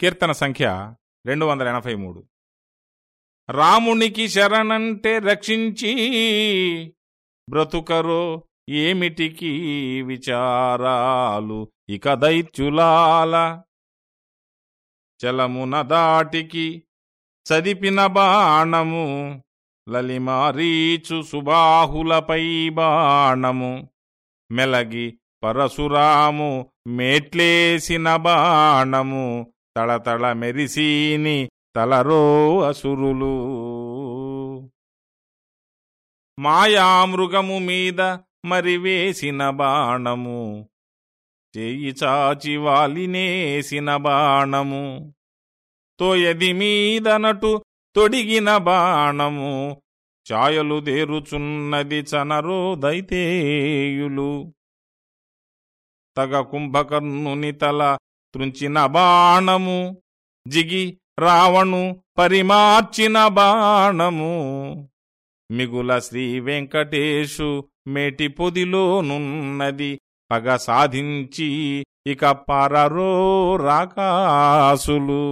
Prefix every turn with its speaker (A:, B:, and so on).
A: కీర్తన సంఖ్య రెండు వందల ఎనభై మూడు. రామునికి శరణంటే రక్షించి బ్రతుకరో ఏమిటికి విచారాలు? ఇక దైత్యులాల చలమున దాటికి చదిపిన బాణము లలిమారీచు సుబాహులపై బాణము మెలగి పరశురాము మేట్లేసిన బాణము తళతళ మెరిసీని తలరో అసురులు. మాయామృగము మీద మరివేసిన బాణము చేయి చాచి వాలినేసిన బాణము తోయది మీదనటు తొడిగిన బాణము ఛాయలు దేరుచున్నది చనరో దైతేయులు తగ కుంభకర్ణుని తల త్రుంచిన బాణము జిగి రావణు పరిమార్చిన బాణము. మిగుల శ్రీ వెంకటేశు మేటి పొదిలోనున్నది పగ సాధించి ఇక పరరో రాకాసులు.